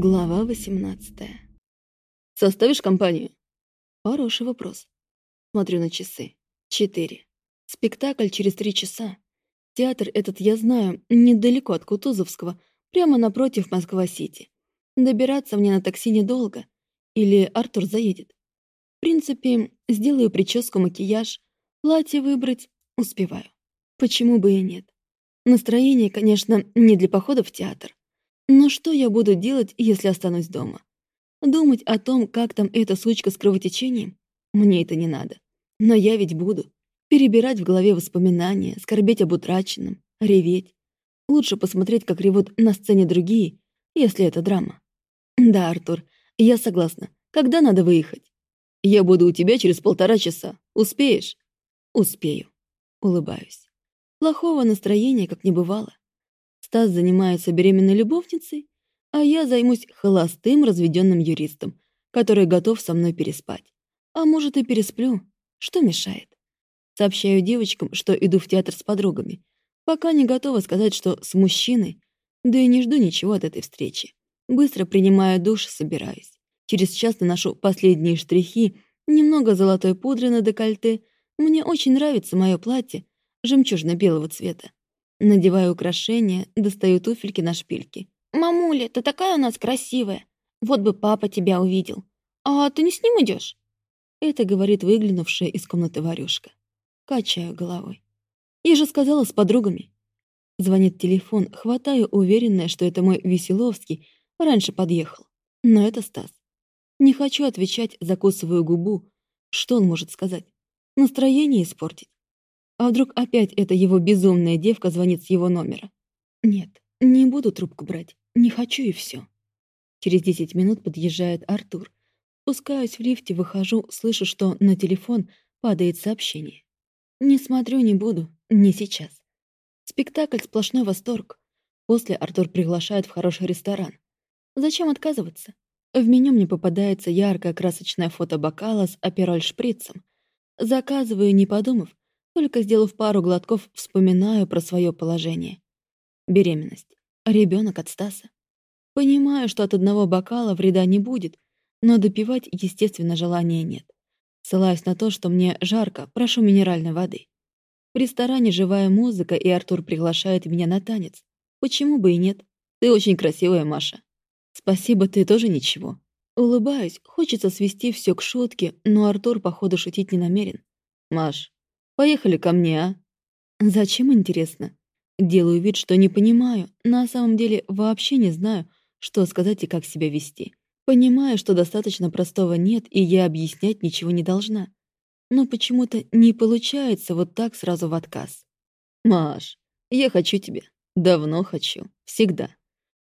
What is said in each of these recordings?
Глава 18. Составишь компанию? Хороший вопрос. Смотрю на часы. Четыре. Спектакль через три часа. Театр этот я знаю, недалеко от Кутузовского, прямо напротив Москва-Сити. Добираться мне на такси недолго. Или Артур заедет. В принципе, сделаю прическу, макияж, платье выбрать, успеваю. Почему бы и нет? Настроение, конечно, не для похода в театр. Но что я буду делать, если останусь дома? Думать о том, как там эта сучка с кровотечением? Мне это не надо. Но я ведь буду. Перебирать в голове воспоминания, скорбеть об утраченном, реветь. Лучше посмотреть, как ревут на сцене другие, если это драма. Да, Артур, я согласна. Когда надо выехать? Я буду у тебя через полтора часа. Успеешь? Успею. Улыбаюсь. Плохого настроения как не бывало. Стас занимается беременной любовницей, а я займусь холостым разведенным юристом, который готов со мной переспать. А может, и пересплю. Что мешает? Сообщаю девочкам, что иду в театр с подругами. Пока не готова сказать, что с мужчиной, да и не жду ничего от этой встречи. Быстро принимаю душ, собираюсь. Через час наношу последние штрихи, немного золотой пудры на декольте. Мне очень нравится мое платье, жемчужно-белого цвета. Надеваю украшения, достаю туфельки на шпильки. «Мамуля, ты такая у нас красивая. Вот бы папа тебя увидел. А ты не с ним идешь? Это говорит выглянувшая из комнаты Варюшка. Качаю головой. Я же сказала с подругами. Звонит телефон, хватаю, уверенная, что это мой Веселовский, раньше подъехал. Но это Стас. Не хочу отвечать, закусываю губу. Что он может сказать? Настроение испортить? А вдруг опять эта его безумная девка звонит с его номера? Нет, не буду трубку брать. Не хочу и все. Через 10 минут подъезжает Артур. Спускаюсь в лифте, выхожу, слышу, что на телефон падает сообщение. Не смотрю, не буду. Не сейчас. Спектакль — сплошной восторг. После Артур приглашает в хороший ресторан. Зачем отказываться? В меню мне попадается яркое красочное фото бокала с апероль-шприцем. Заказываю, не подумав, только сделав пару глотков, вспоминаю про свое положение. Беременность. Ребенок от Стаса. Понимаю, что от одного бокала вреда не будет, но допивать, естественно, желания нет. Ссылаюсь на то, что мне жарко, прошу минеральной воды. В ресторане живая музыка, и Артур приглашает меня на танец. Почему бы и нет? Ты очень красивая, Маша. Спасибо, ты тоже ничего. Улыбаюсь, хочется свести все к шутке, но Артур, походу, шутить не намерен. Маш, Поехали ко мне, а?» «Зачем, интересно?» Делаю вид, что не понимаю. На самом деле вообще не знаю, что сказать и как себя вести. Понимаю, что достаточно простого нет, и я объяснять ничего не должна. Но почему-то не получается вот так сразу в отказ. «Маш, я хочу тебя. Давно хочу. Всегда».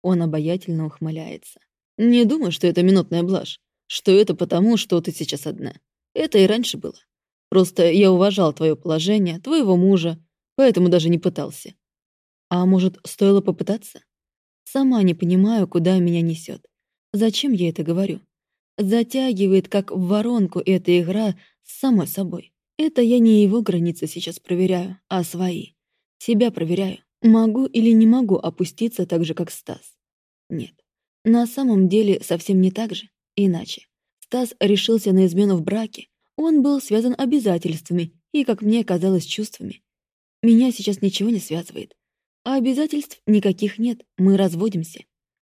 Он обаятельно ухмыляется. «Не думай, что это минутная блажь. Что это потому, что ты сейчас одна. Это и раньше было. Просто я уважал твое положение, твоего мужа, поэтому даже не пытался. А может, стоило попытаться? Сама не понимаю, куда меня несет. Зачем я это говорю? Затягивает, как в воронку эта игра с самой собой. Это я не его границы сейчас проверяю, а свои. Себя проверяю. Могу или не могу опуститься так же, как Стас? Нет. На самом деле совсем не так же. Иначе. Стас решился на измену в браке, он был связан обязательствами и, как мне казалось, чувствами. Меня сейчас ничего не связывает. А обязательств никаких нет, мы разводимся.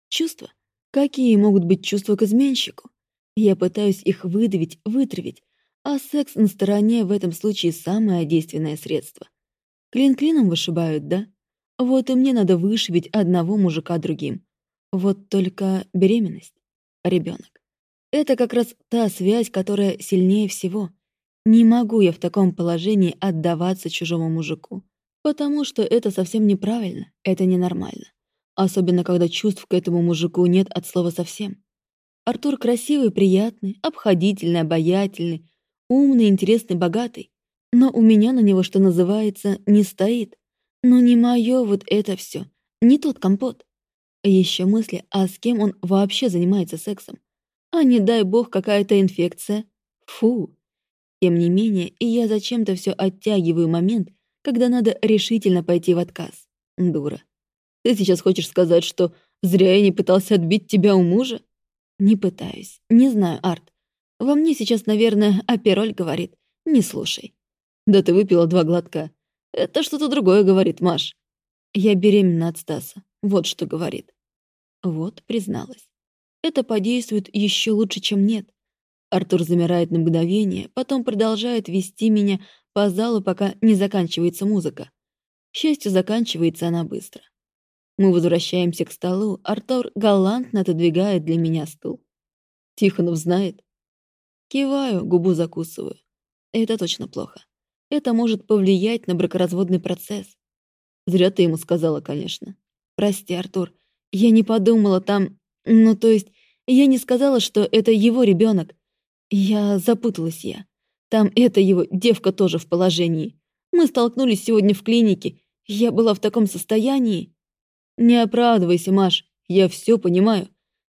Чувства? Какие могут быть чувства к изменщику? Я пытаюсь их выдавить, вытравить, а секс на стороне в этом случае самое действенное средство. Клин клином вышибают, да? Вот и мне надо вышибить одного мужика другим. Вот только беременность, ребенок. Это как раз та связь, которая сильнее всего. Не могу я в таком положении отдаваться чужому мужику. Потому что это совсем неправильно, это ненормально. Особенно, когда чувств к этому мужику нет от слова совсем. Артур красивый, приятный, обходительный, обаятельный, умный, интересный, богатый. Но у меня на него, что называется, не стоит. Но не мое вот это все, не тот компот. Еще мысли, а с кем он вообще занимается сексом. А не дай бог какая-то инфекция. Фу. Тем не менее, я зачем-то все оттягиваю момент, когда надо решительно пойти в отказ. Дура. Ты сейчас хочешь сказать, что Зря я не пытался отбить тебя у мужа. Не пытаюсь. Не знаю, Арт. Во мне сейчас, наверное, апероль говорит. Не слушай. Да ты выпила два глотка. Это что-то другое говорит, Маш. Я беременна от Стаса. Вот что говорит. Вот, призналась. Это подействует еще лучше, чем нет. Артур замирает на мгновение, потом продолжает вести меня по залу, пока не заканчивается музыка. К счастью, заканчивается она быстро. Мы возвращаемся к столу, Артур галантно отодвигает для меня стул. Тихонов знает. Киваю, губу закусываю. Это точно плохо. Это может повлиять на бракоразводный процесс. Зря ты ему сказала, конечно. Прости, Артур. Я не подумала там... Ну, то есть, я не сказала, что это его ребенок. Я запуталась я. Там эта его девка тоже в положении. Мы столкнулись сегодня в клинике. Я была в таком состоянии. Не оправдывайся, Маш. Я все понимаю.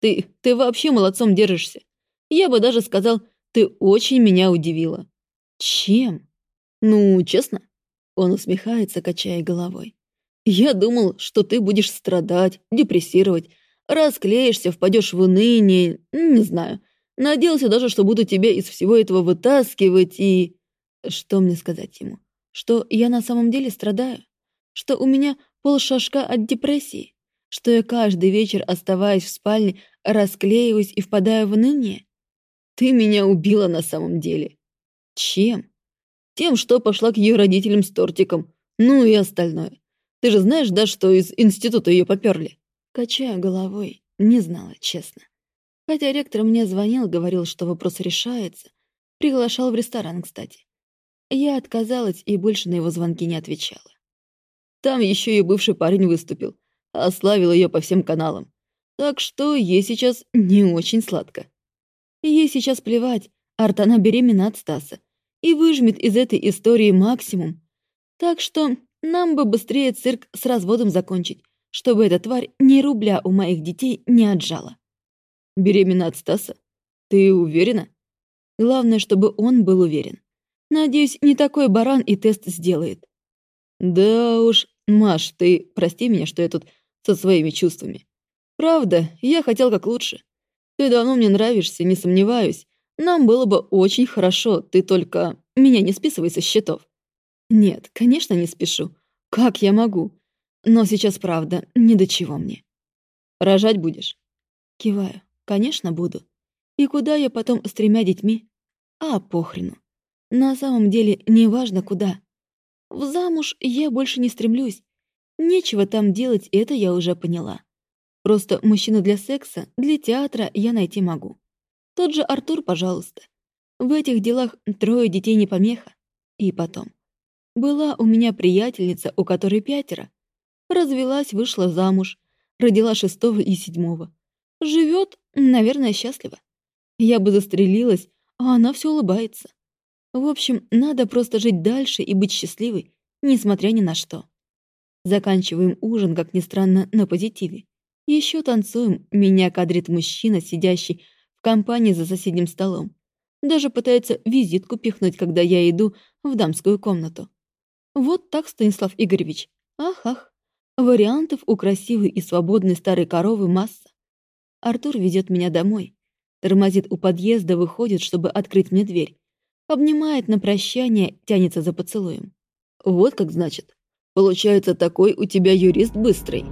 Ты, ты вообще молодцом держишься. Я бы даже сказал, ты очень меня удивила. Чем? Ну, честно? Он усмехается, качая головой. Я думал, что ты будешь страдать, депрессировать, расклеишься, впадешь в уныние, не знаю. Надеялся даже, что буду тебя из всего этого вытаскивать и... Что мне сказать ему? Что я на самом деле страдаю? Что у меня полшашка от депрессии? Что я каждый вечер, оставаясь в спальне, расклеиваюсь и впадаю в уныние? Ты меня убила на самом деле. Чем? Тем, что пошла к ее родителям с тортиком. Ну и остальное. Ты же знаешь, да, что из института ее поперли? Качаю головой. Не знала, честно. Хотя ректор мне звонил, говорил, что вопрос решается. Приглашал в ресторан, кстати. Я отказалась и больше на его звонки не отвечала. Там еще и бывший парень выступил, ославил ее по всем каналам. Так что ей сейчас не очень сладко. Ей сейчас плевать, Артана беременна от Стаса и выжмет из этой истории максимум. Так что нам бы быстрее цирк с разводом закончить, чтобы эта тварь ни рубля у моих детей не отжала. Беременна от Стаса? Ты уверена? Главное, чтобы он был уверен. Надеюсь, не такой баран и тест сделает. Да уж, Маш, ты прости меня, что я тут со своими чувствами. Правда, я хотел как лучше. Ты давно мне нравишься, не сомневаюсь. Нам было бы очень хорошо, ты только меня не списывай со счетов. Нет, конечно, не спешу. Как я могу? Но сейчас правда, ни до чего мне. Рожать будешь? Киваю. Конечно, буду. И куда я потом с тремя детьми? А, похрену. На самом деле, неважно куда. В замуж я больше не стремлюсь. Нечего там делать, это я уже поняла. Просто мужчину для секса, для театра я найти могу. Тот же Артур, пожалуйста. В этих делах трое детей не помеха. И потом. Была у меня приятельница, у которой пятеро. Развелась, вышла замуж, родила шестого и седьмого. Живет, наверное, счастливо. Я бы застрелилась, а она все улыбается. В общем, надо просто жить дальше и быть счастливой, несмотря ни на что. Заканчиваем ужин, как ни странно, на позитиве. Еще танцуем, меня кадрит мужчина, сидящий в компании за соседним столом. Даже пытается визитку пихнуть, когда я иду в дамскую комнату. Вот так, Станислав Игоревич. Ах-ах. Вариантов у красивой и свободной старой коровы масса. Артур ведет меня домой. Тормозит у подъезда, выходит, чтобы открыть мне дверь. Обнимает на прощание, тянется за поцелуем. Вот как значит. Получается, такой у тебя юрист быстрый.